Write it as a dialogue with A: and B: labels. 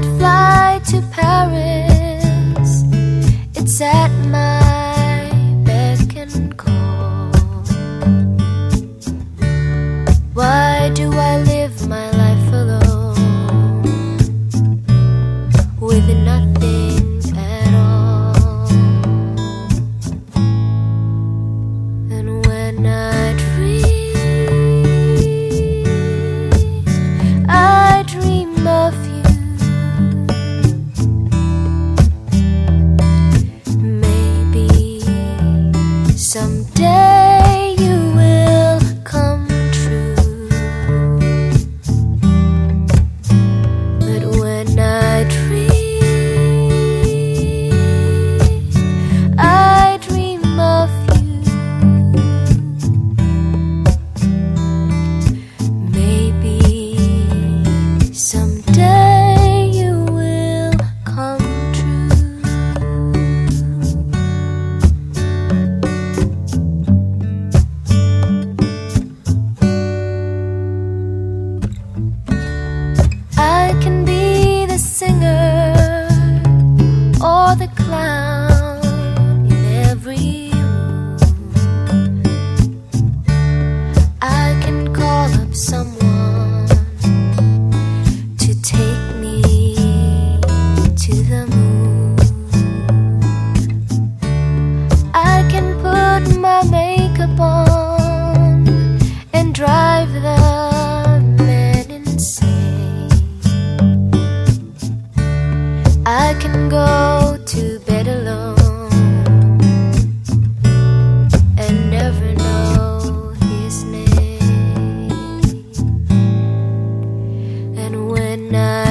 A: could fly to Paris. I can go to bed alone and never know his name. And when I